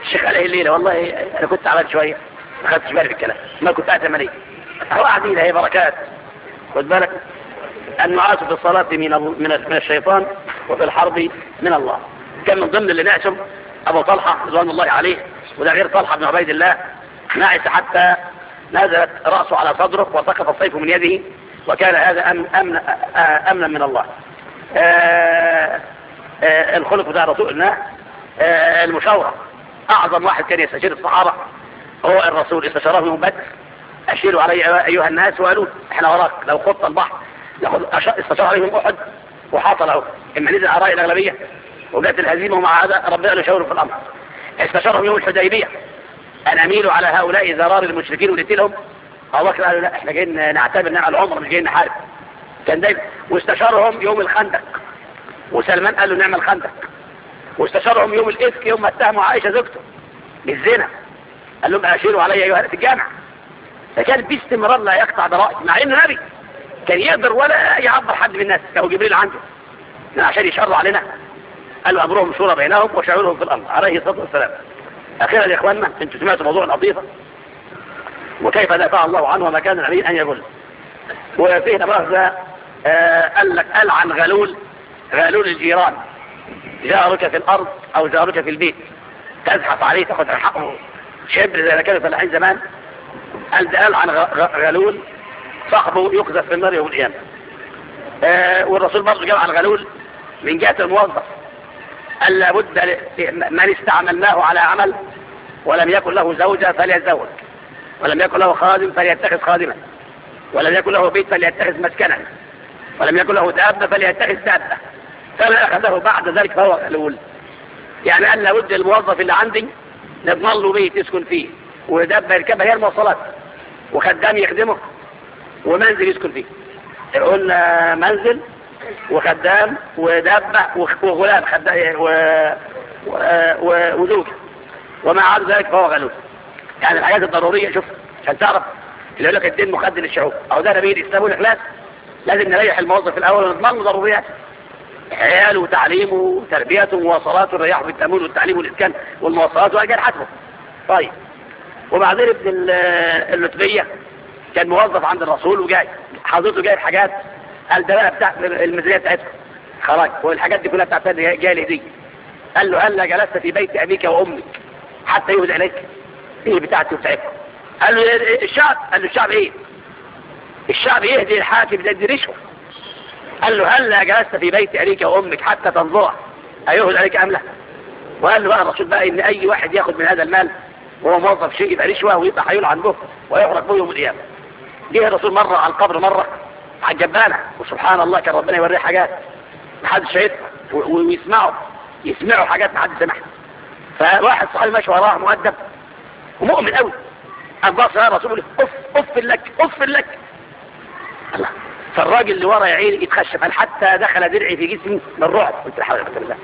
الشيخ عليه الليلة. والله أنا كنت تعبان شوية. ما خدتش بالي بالكلام ما كنت قاعد عملية أهو قاعدين هي بركات. خد بالك. النعاس في الصلاة من من الشيطان وفي الحرب من الله. كان من ضمن اللي نعشم أبو طلحة رضوان الله عليه وده غير طلحة بن عبيد الله نعس حتى نزلت رأسه على صدره وسقط السيف من يده وكان هذا أمن أمن أمنا من الله. آه، آه، الخلق بتاع رسولنا المشاورة. أعظم واحد كان يستشير الصحابة هو الرسول استشاره من بدر. أشيروا علي أيها الناس وقالوا إحنا وراك لو خط البحر استشار عليهم أحد وحاط له. إما نزل أراء الأغلبية وجت الهزيمة ومع هذا ربنا له شاور في الأمر. استشارهم يوم الحديبية؟ أن أميلوا على هؤلاء زرار المشركين وديت لهم. قالوا لا إحنا جايين نعتبر نعمل عمر مش جايين نحارب. كان دايما واستشارهم يوم الخندق. وسلمان قال له نعمل خندق واستشارهم يوم الإفك يوم ما اتهموا عائشة زوجته بالزنا. قال لهم أشيروا علي أيها في الجامع. فكان باستمرار لا يقطع برايي مع إنه نبي. كان يقدر ولا يعبر حد من الناس. كهو جبريل عنده. عشان يشروا علينا. قالوا أمرهم شورى بينهم وشعورهم في الأمر عليه الصلاة والسلام. أخيرا يا إخواننا أنتم سمعتوا موضوع القضيفة وكيف دافع الله عنه وما كان العميل أن يقول؟ وفيه نبرز آه، قال لك ألعن غلول غلول الجيران جارك في الأرض أو جارك في البيت. تزحف عليه تأخذ حقه. شبر زي كانوا فلاحين زمان قال ده ألعن غلول صاحبه يقذف في النار يوم القيامة. آه، والرسول برضه جاب عن غلول من جهة الموظف. ألا بد من استعملناه على عمل ولم يكن له زوجة فليتزوج. ولم يكن له خادم فليتخذ خادما. ولم يكن له بيت فليتخذ مسكنا. ولم يكن له دابة فليتخذ دابة. فما أخذه بعد ذلك فهو الأول يعني ألا بد الموظف اللي عندي نضمن له بيت يسكن فيه. ودابة يركبها هي المواصلات وخدام يخدمه. ومنزل يسكن فيه. قلنا آه، منزل وخدام ودبع وغلام خدام يعني وزوجه ومع عرض ذلك فهو غلوب يعني الحاجات الضرورية شوف عشان تعرف اللي يقول لك الدين مخد للشعوب. أو ده نبيل الاسلام والاخلاص لازم نريح الموظف الأول ونضمن له ضروريات. عياله وتعليمه وتربيته ومواصلاته الرياح بالتامين والتعليم والإسكان والمواصلات وأجل حتمه طيب. وبعدين ابن اللتبيه كان موظف عند الرسول وجاي حضرته جايب حاجات الدوائر بتاعت المزرية بتاعتكم. خلاص. والحاجات دي كلها بتاعت جالي دي. قال له الا جلست في بيت أبيك وأمك. حتى يوز عليك. إيه بتاعتي وبتاعتكم. قال له الشعب؟ قال له الشعب إيه؟ الشعب يهدي الحاكم زي رشوه قال له هلا جلست في بيت أبيك وأمك حتى تنظره ايهد عليك أم لا؟ وقال له أه، بقى المقصود بقى إن أي واحد ياخد من هذا المال وهو موظف شيء يبقى رشوه ويبقى حيول عن بكرة ويعرف به يوم القيامة. جه الرسول مرة على القبر مرة. حجبانه وسبحان الله كان ربنا يوريه حاجات محد شهد ويسمعوا يسمعوا حاجات محد سمعها. فواحد صحابي ماشي وراه مؤدب. ومؤمن قوي. أبقى صلاه الرسول يقول أف أف لك أف لك الله. فالراجل اللي ورا يا عيني يتخشى قال حتى دخل درعي في جسمي من رعب قلت له حول الله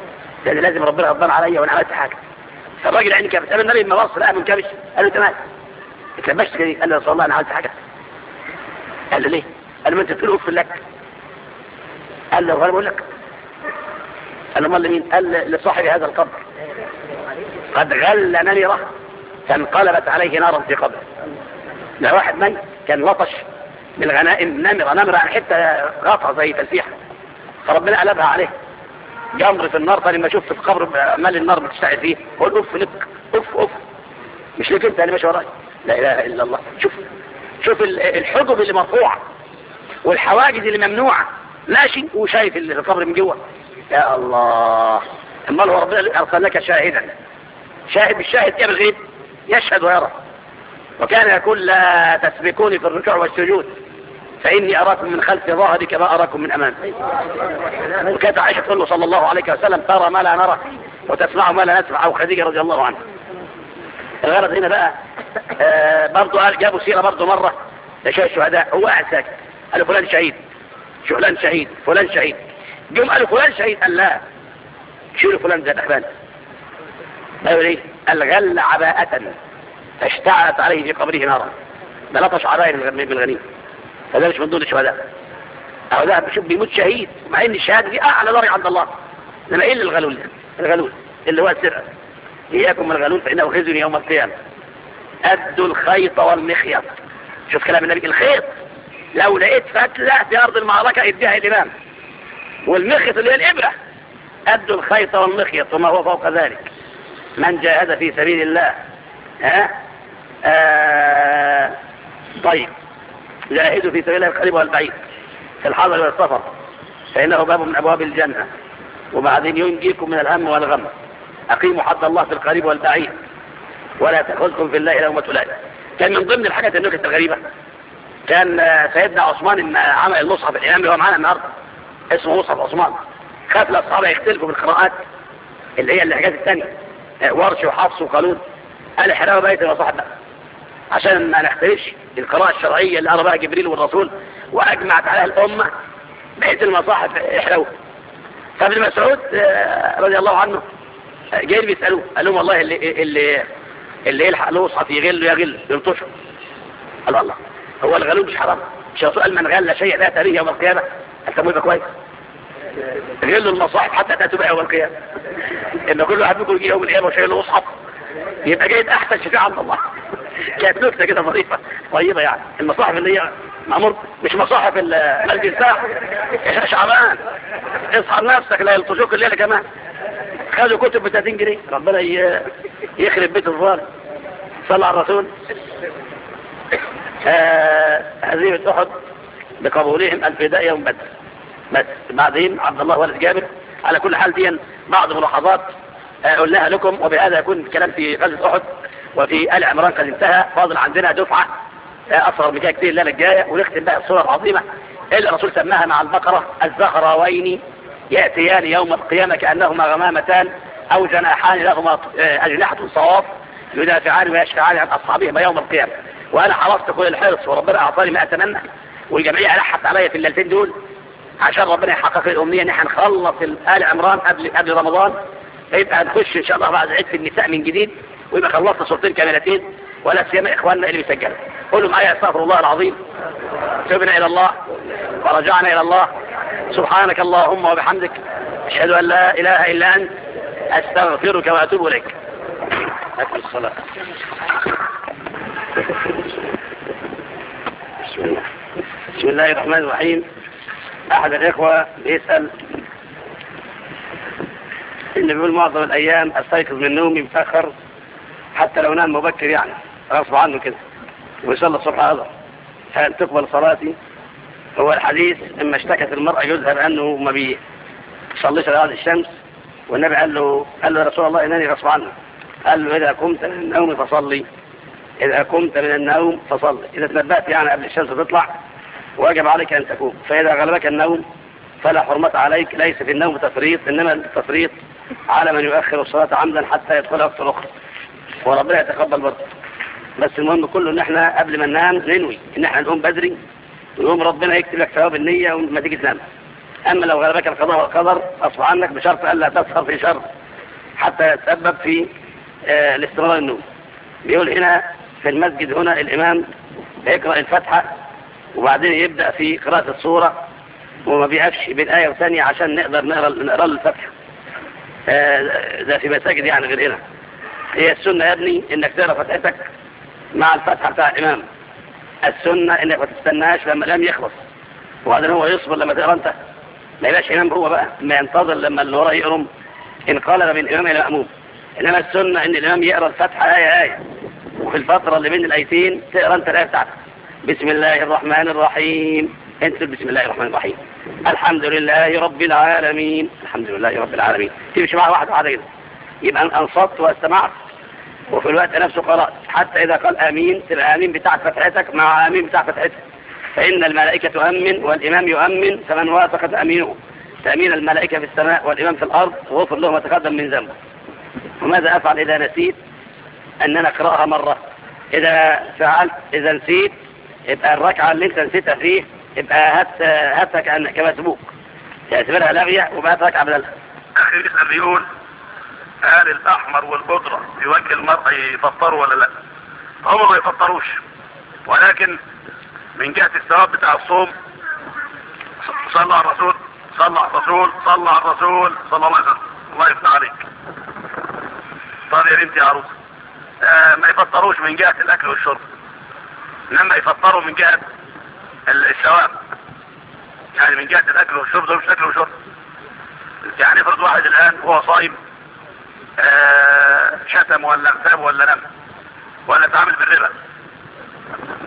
قوة لازم ربنا غضبان عليا وأنا عملت حاجة. فالراجل عيني كبس قال النبي لما وصل من منكبش قال له تمام. اتلبشت كده. قال له يا رسول الله أنا عملت حاجة. قال له ليه؟ قال ما أنت تقول اغفر لك. قال له أنا بقول لك. قال له امال لمين قال لصاحب هذا القبر. قد غلنني نمره فانقلبت عليه نارا في قبر ده واحد ميت. كان لطش بالغنائم نمرة. نمرة يعني عن حتة غطا زي تلفيحة. فربنا قلبها عليه. جمر في النار ما شفت في قبر مال النار بتشتعل فيه. قول اف لك. اف اف مش لك أنت أنا ماشي وراي. لا إله إلا الله. شوف. شوف الحجب اللي مرفوعة. والحواجز اللي ممنوعة. ماشي وشايف القبر من جوه يا الله. امال هو ربنا أرسل لك شاهدا. شاهد بالشاهد الغيب؟ يشهد ويرى. وكان يقول لا تسبقوني في الركوع والسجود. فإني أراكم من خلف ظهري كما أراكم من أمامي. وكانت عائشة تقول صلى الله عليه وسلم ترى ما لا نرى وتسمع ما لا نسمع. أو خديجة رضي الله عنها. الغرض هنا بقى برضه برضو قال جابوا سيرة برضو مرة لشيخ الشهداء. هو قاعد ساكت. قالوا فلان شهيد. فلان شهيد؟ فلان شهيد. جم قالوا فلان شهيد. قال لا. شو فلان زي الأحبان إيه؟ قالوا ليه الغل عباءة اشتعلت عليه في قبره نارا. ده لطش عباء من الغنيم. فده مش من دون الشهداء. أو ده بشوف بيموت شهيد مع إن الشهادة دي أعلى درجة عند الله. لما إيه الغلول. الغلول. اللي هو السرقة إياكم من الغلول فإنه خزي يوم القيامة. أدوا الخيط والمخيط. شوف كلام النبي الخيط. لو لقيت فتلة في أرض المعركة اديها الإمام. والمخيط اللي هي الإبرة. أدوا الخيط والمخيط وما هو فوق ذلك. من جاهد في سبيل الله. ها؟ آه طيب. جاهدوا في سبيل الله القريب والبعيد. في الحضر والسفر. فإنه باب من أبواب الجنة. وبعدين ينجيكم من الهم والغم. أقيموا حد الله في القريب والبعيد. ولا تأخذكم في الله لومة لائم كان من ضمن الحاجات النكت الغريبة. كان آه، سيدنا عثمان عمل المصحف الإمامي هو معانا النهارده. اسمه مصحف عثمان. خاف الأصحابة يختلفوا في القراءات اللي هي الحاجات الثانية آه، ورش وحفص وقالون قال حرام بيت المصاحب عشان ما نختلفش القراءة الشرعية اللي قرأ بها جبريل والرسول وأجمعت عليها الأمة بقيت المصاحف احروا فابن مسعود آه، رضي الله عنه جايين بيسألوه. قال لهم والله اللي اللي اللي يلحق له مصحف يغل يغل ينطشه. قال الله. هو الغلو مش حرام. مش سؤال من غلى شيء لا تليه يوم القيامة. هتسموه ده كويس؟ غلوا المصاحف حتى تأتوا بقى يوم القيامة. إن كل واحد منكم يجي يوم القيامة وشايل له مصحف. يبقى جايب أحسن شفاعة عند الله. كانت نكتة كده ظريفة. طيبة يعني. المصاحف اللي هي معمور مش مصاحف الجنساء شعبان. اصحى لنفسك لا يلطجوك الليلة كمان. خدوا كتب ب 30 جنيه. ربنا يخرب بيت الظالم صلى على الرسول. آه، هزيمة أحد بقبولهم الفداء يوم بدر. بس بعدين عبد الله ولد جابر على كل حال دي بعض ملاحظات آه، قلناها لكم وبهذا يكون الكلام في غزة أحد وفي آل عمران قد انتهى. فاضل عندنا دفعة آه، أصغر من كده كتير الليلة الجاية ونختم بقى الصورة العظيمة اللي الرسول سماها مع البقرة الزخروين يأتيان يوم القيامة كأنهما غمامتان أو جناحان لهما أجنحة صواف يدافعان ويشفعان عن أصحابهما يوم القيامة. وأنا حرصت كل الحرص وربنا أعطاني ما أتمنى. والجمعيه لحت عليا في الليلتين دول؟ عشان ربنا يحقق لي الأمنية إن إحنا نخلص آل عمران قبل قبل رمضان. يبقى نخش إن شاء الله بعد عيد في النساء من جديد. ويبقى خلصنا صورتين كاملتين. ولا سيما إخواننا اللي بيسجلوا. قولوا معايا أستغفر الله العظيم. تبنا إلى الله. ورجعنا إلى الله. سبحانك اللهم وبحمدك. أشهد أن لا إله إلا أنت. أستغفرك وأتوب إليك. اكمل الصلاة. بسم الله الرحمن الرحيم. أحد الإخوة يسأل إن في معظم الأيام أستيقظ من نومي متأخر حتى لو نام مبكر يعني غصب عنه كده. ويصلى الصبح هذا هل تقبل صلاتي؟ هو الحديث لما اشتكت المرأة يظهر أنه ما بيصليش على الشمس والنبي قال له قال له رسول الله إنني غصب عنه. قال له إذا قمت نومي فصلي. إذا قمت من النوم فصل. إذا تنبأت يعني قبل الشمس تطلع واجب عليك أن تقوم. فإذا غلبك النوم فلا حرمة عليك ليس في النوم تفريط إنما التفريط على من يؤخر الصلاة عمدا حتى يدخل وقت الأخرى وربنا يتقبل برضه. بس المهم كله إن إحنا قبل ما ننام ننوي. إن إحنا نقوم بدري ويقوم ربنا يكتب لك ثواب النية وما تيجي تنام. أما لو غلبك القضاء والقدر أصبح عنك بشرط ألا تسخر في شر حتى يتسبب في آه، الاستمرار النوم. بيقول هنا في المسجد هنا الإمام يقرأ الفتحة وبعدين يبدأ في قراءة الصورة وما بيقفش بين آية وثانية عشان نقدر نقرأ, نقرأ الفتحة. آه، ده في مساجد يعني غير هنا. هي السنة يا ابني إنك تقرأ فتحتك مع الفتحة بتاع الإمام. السنة إنك ما تستناش لما الإمام يخلص. وبعدين هو يصبر لما تقرأ أنت. ما يبقاش إمام هو بقى ما ينتظر لما اللي وراه يقرم. انقلب من إمام إلى مأموم. إنما السنة إن الإمام يقرأ الفاتحة آية آية وفي الفترة اللي بين الآيتين تقرأ أنت الآية بتاعتك. بسم الله الرحمن الرحيم. أنت بسم الله الرحمن الرحيم. الحمد لله رب العالمين. الحمد لله رب العالمين. تمشي مع واحد واحد كده. يبقى أنصت وأستمعت. وفي الوقت نفسه قرأت. حتى إذا قال آمين تبقى آمين بتاع فتحتك مع آمين بتاع فتحتك. فإن الملائكة تؤمن والإمام يؤمن فمن وافقت أمينه. تأمين الملائكة في السماء والإمام في الأرض غفر له ما تقدم من ذنبه. وماذا أفعل إذا نسيت أن أنا أقرأها مرة؟ إذا فعلت إذا نسيت يبقى الركعة اللي أنت نسيتها فيه يبقى هات هاتها كمسبوق تعتبرها لاغية وبعد ركعة بدلها. أخي يسأل بيقول هل الأحمر والبودرة في وجه المرأة يفطروا ولا لا؟ هم ما يفطروش. ولكن من جهة الثواب بتاع الصوم صلى على الرسول صلى على الرسول صلى على الرسول صلى الله عليه وسلم. الله يفتح عليك. طب يا بنتي عروس. آه، ما يفطروش من جهة الأكل والشرب. انما يفطروا من جهة الثواب يعني من جهة الأكل والشرب ده مش أكل وشرب. يعني فرض واحد الآن هو صايم آه، شتم ولا اغتاب ولا نم ولا تعامل بالربا.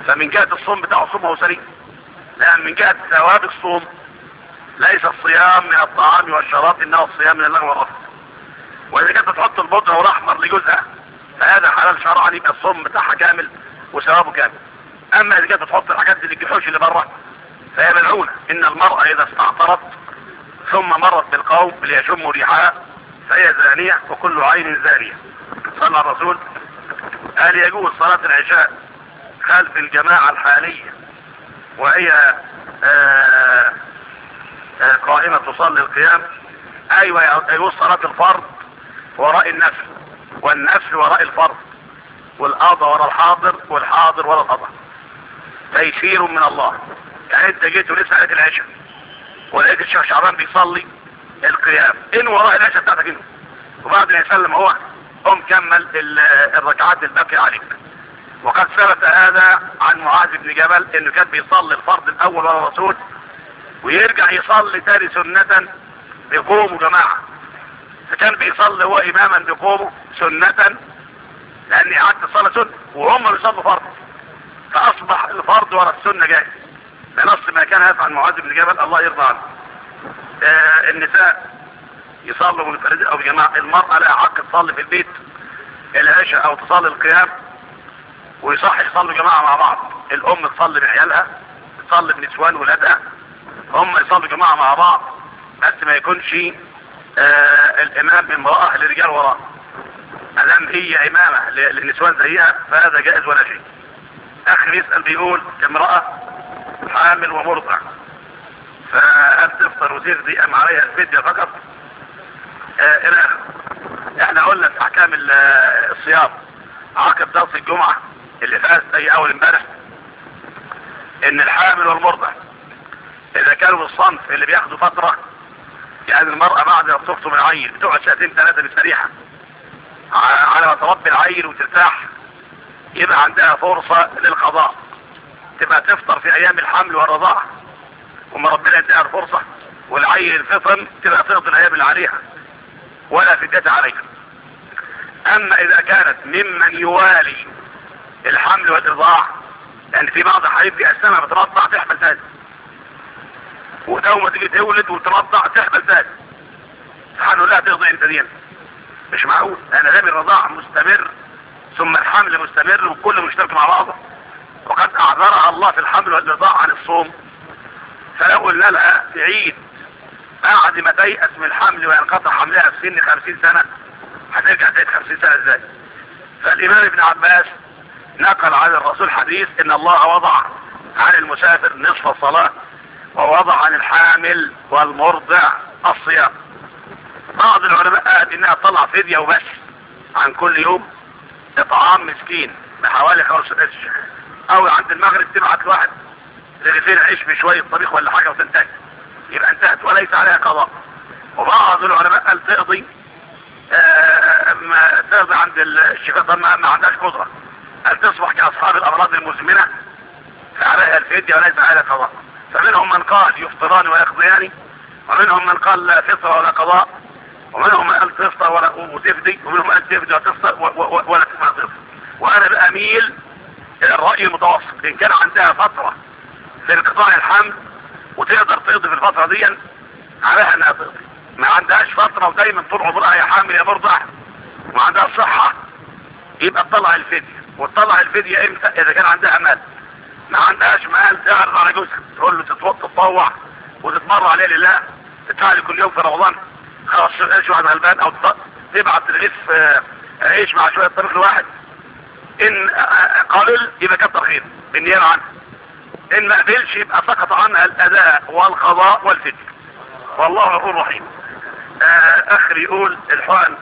فمن جهة الصوم بتاعه الصوم هو سري لأن من جهة ثواب الصوم ليس الصيام من الطعام والشراب انه الصيام من اللغو والرفض. وإذا كنت تحط البودره والاحمر لجزء فهذا حلال شرعا يبقى الصوم بتاعها كامل وثوابه كامل. أما إذا كانت تحط الحاجات دي للجحوش اللي بره فهي ملعونة. إن المرأة إذا استعطرت ثم مرت بالقوم ليشموا ريحها فهي زانية وكل عين زانية. صلى الرسول هل يجوز صلاة العشاء خلف الجماعة الحالية وهي آه، آه، قائمة تصلي القيام؟ أيوه يجوز صلاة الفرض وراء النفل والنفل وراء الفرض والقضى وراء الحاضر والحاضر وراء القضى تيسير من الله. يعني انت جيت ولسه عليك العشاء ولقيت الشيخ شعبان بيصلي القيام. إيه ان وراء العشاء بتاعتك إنه؟ وبعد ما يسلم هو قم كمل الركعات الباقية عليك. وقد ثبت هذا عن معاذ بن جبل إنه كان بيصلي الفرض الأول وراء الرسول ويرجع يصلي تاني سنة بيقوموا جماعة. فكان بيصلي هو إماما بقومه سنة لأن إعادة الصلاة سنة وهم بيصلوا فرض. فأصبح الفرض ورا السنة جاي. بنص ما كان يفعل معاذ بن جبل الله يرضى عنه. آه، النساء يصلوا منفرد أو جماعة المرأة لا حق تصلي في البيت العشاء أو تصلي القيام ويصح يصلوا جماعة مع بعض. الأم تصلي بعيالها تصلي بنسوان ولادها. هم يصلوا جماعة مع بعض بس ما يكونش آه، الإمام بامرأة للرجال وراء. ما هي إمامة للنسوان زيها فهذا جائز ولا شيء. اخر يسأل بيقول امرأة حامل ومرضع. فهل تفطر دي أم عليها الفدية فقط؟ آه، إلى آخره. إحنا قلنا في أحكام الصيام عقب درس الجمعة اللي فات أي أول امبارح إن الحامل والمرضع إذا كانوا بالصنف اللي بياخدوا فترة لأن المرأة بعد أن من العيل بتوع ساعتين ثلاثة بسريحة. على ما تربي العيل وترتاح. يبقى عندها فرصة للقضاء. تبقى تفطر في أيام الحمل والرضاعة وما ربنا يديها الفرصة. والعيل الفطن تبقى تقضي الأيام العريحة ولا فدية عليها. أما إذا كانت ممن يوالي الحمل والرضاع لأن يعني في بعض الحبيب بيقسمها بترضع تحمل ثالث ولو ما تجي تولد وترضع تحمل ذلك سبحانه لا ترضي أنت دي مش معقول. أنا دام الرضاع مستمر ثم الحمل مستمر وكل مشترك مع بعضه. وقد أعذرها الله في الحمل والرضاع عن الصوم. فلا قلنا لها تعيد بعد ما تيأس من الحمل وينقطع حملها في سن 50 سنة هترجع تعيد 50 سنة إزاي؟ فالإمام ابن عباس نقل عن الرسول حديث إن الله وضع عن المسافر نصف الصلاة ووضع للحامل والمرضع الصيام. بعض العلماء قالت إنها تطلع فدية وبس عن كل يوم اطعام مسكين بحوالي 15 قرش أو عند المغرب تبعت واحد لرغيفين عيش بشوية طبيخ ولا حاجة وتنتهي. يبقى انتهت وليس عليها قضاء. وبعض العلماء قال تقضي آه، ما تقضي عند الشفاء ما, ما عندهاش قدرة. قال تصبح كأصحاب الأمراض المزمنة فعليها الفدية وليس عليها قضاء. فمنهم من قال يفطران ويقضيان ومنهم من قال لا فطر ولا قضاء ومنهم من قال تفطر ولا وتفدي ومنهم من قال تفدي وتفطر ولا تفطر وأنا باميل إلى الرأي المتوسط إن كان عندها فترة في انقطاع الحمل وتقدر تقضي في الفترة دي عليها إنها تقضي. ما عندهاش فترة ودايما طول عمرها يا حامل يا مرضع وما عندها صحة يبقى تطلع الفدية. وتطلع الفدية إمتى؟ إذا كان عندها مال. ما عندهاش مال تعرض على جوزك. تقول له تتوضى تطوع وتتمر عليه لله. تدفع لي كل يوم في رمضان. 15 قرش واحد غلبان أو تبعت الغيف آه، عيش مع شوية طريق لواحد. إن آه، آه، قلل يبقى كتر خير. بالنيابه عنه. إن ما قبلش يبقى سقط عنها الاداء والقضاء والفتن. والله غفور رحيم. اخر يقول الحقن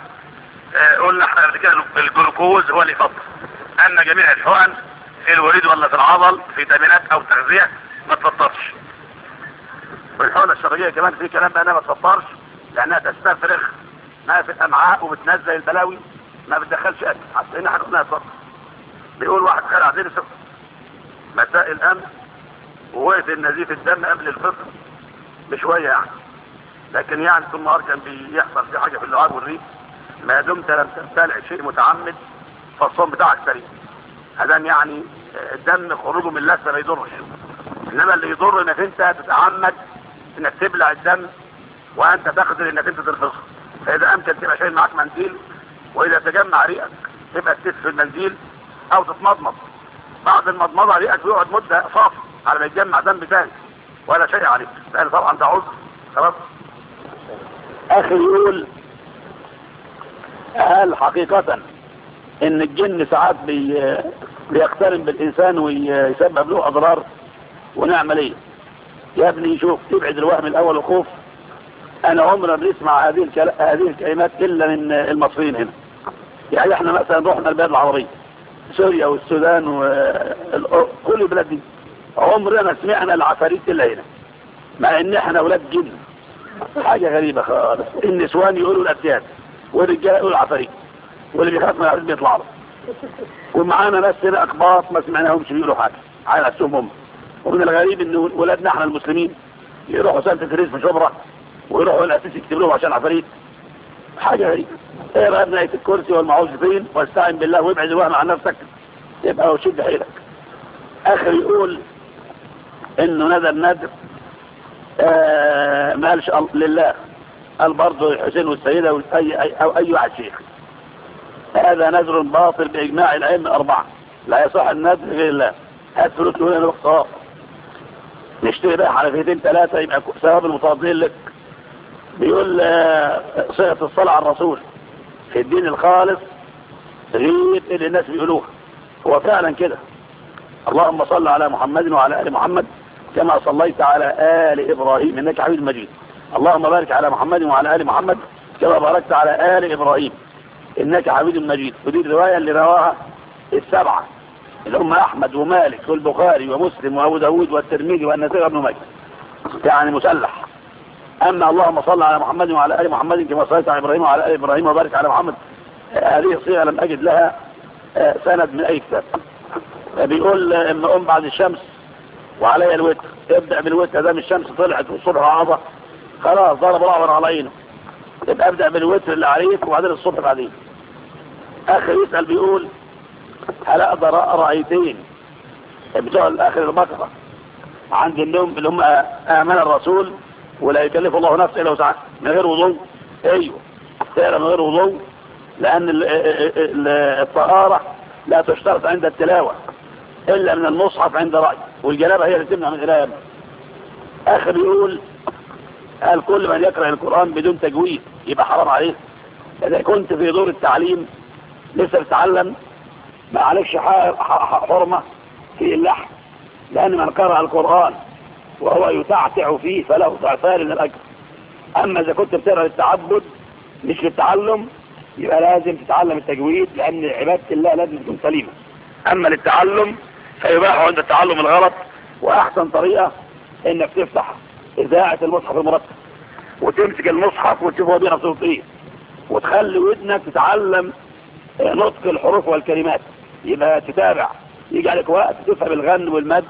قلنا إحنا قبل كده الجلوكوز هو اللي يفضل. أن جميع الحقن الوريد ولا في العضل في تامينات أو تغذية ما تفطرش. والحولة الشرقية كمان في كلام بقى إنها ما تفطرش لأنها تستفرغ. ما في الامعاء وبتنزل البلاوي ما بتدخلش أكل. حتى ان حرقناها تفطر بيقول واحد خلع سفر. مساء الأمن ووقف النزيف الدم قبل الفطر. بشوية يعني. لكن يعني كل نهار كان بيحصل في حاجة في اللعاب والريق ما دمت لم تمتلع شيء متعمد فالصوم بتاعك سريع. هذا يعني دم خروجه من اللثه ما يضرش إنما اللي يضر إنك أنت تتعمد إنك تبلع الدم وأنت تقدر إنك أنت تنفصه فإذا أمكن تبقى شايل معاك منديل وإذا تجمع ريقك تبقى تسف في المنديل أو تتمضمض. بعد المضمضة ريقك بيقعد مدة صافي على ما يتجمع دم تاني ولا شيء عليك لأن طبعا ده عذر. خلاص؟ أخي يقول هل حقيقة إن الجن ساعات بي ليقترن بالإنسان ويسبب له أضرار ونعمل إيه يا ابني شوف تبعد الوهم الأول وخوف. أنا عمرا بنسمع هذه هذه الكلمات إلا من المصريين هنا. يعني إحنا مثلا رحنا البلاد العربية. سوريا والسودان وكل البلاد دي. عمرنا ما سمعنا العفاريت إلا هنا. مع إن إحنا أولاد جن. حاجة غريبة خالص. النسوان يقولوا الأبدان والرجال يقولوا العفاريت واللي بيخاف من العفاريت بيطلع له. ومعانا ناس هنا اقباط ما سمعناهمش بيقولوا حاجة. على نفسهم هم. ومن الغريب ان ولادنا إحنا المسلمين يروحوا سانت تريز في شبرا ويروحوا الأساس يكتب لهم عشان عفريت حاجة غريبة. إيه بقى ابن الكرسي والمعوذ فين؟ واستعن بالله وابعد الوهم عن نفسك. تبقى وشد حيلك. آخر يقول إنه ندى الندب آه، ما قالش لله. قال برضه الحسين والسيدة أي, أي, أو أي واحد شيخ. هذا نذر باطل بإجماع العلم أربعة لا يصح النذر غير الله. هات فلوس هنا نروح نشتري بقى حرفيتين ثلاثة يبقى ثواب المتفضلين لك. بيقول آه، صيغة الصلاة على الرسول. في الدين الخالص غير اللي الناس بيقولوها هو فعلا كده. اللهم صل على محمد وعلى آل محمد كما صليت على آل إبراهيم إنك حميد مجيد. اللهم بارك على محمد وعلى آل محمد كما باركت على آل إبراهيم. إنك عبيد مجيد. ودي الرواية اللي رواها السبعة اللي هم أحمد ومالك والبخاري ومسلم وأبو داود والترمذي والنسائي ابن ماجه. يعني مسلح. أما اللهم صل على محمد وعلى آل محمد كما صليت على إبراهيم وعلى آل إبراهيم وبارك على محمد. هذه الصيغة لم أجد لها آه، سند من أي كتاب. بيقول آه، ان أم بعد الشمس وعليها الوتر. ابدأ بالوتر دام الشمس طلعت والصبح عظة خلاص ضرب الأعور على عينه. يبقى ابدأ بالوتر اللي عليك وبعدين الصبح بعدين. آخر يسأل بيقول هل أقدر اقرا ايتين بتوع اخر البقره عند النوم اللي هم آمن الرسول ولا يكلف الله نفس إلا وسعها. من غير وضوء؟ أيوه. تقرا من غير وضوء. لأن الطهارة لا تشترط عند التلاوة إلا من المصحف عند رأي. والجنابه هي اللي تمنع من القراءه آخر يقول قال كل من يكره القرآن بدون تجويد يبقى حرام عليه. إذا كنت في دور التعليم لسه بتعلم ما عليكش حرمة في اللحن لأن من قرأ القرآن وهو يتعتع فيه فله ضعفان من الأجر. أما إذا كنت بتقرأ للتعبد مش للتعلم يبقى لازم تتعلم التجويد لأن عبادة الله لازم تكون سليمة. أما للتعلم فيباح عند التعلم الغلط وأحسن طريقة إنك تفتح إذاعة المصحف المرتب وتمسك المصحف وتشوف هو بينا إيه وتخلي ودنك تتعلم نطق الحروف والكلمات. يبقى تتابع. يجي عليك وقت تفهم الغن والمد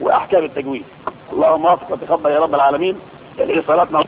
وأحكام التجويد. اللهم وفقك وتقبل يا رب العالمين. الإيه صلاتنا